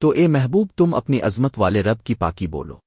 تو اے محبوب تم اپنی عظمت والے رب کی پاکی بولو۔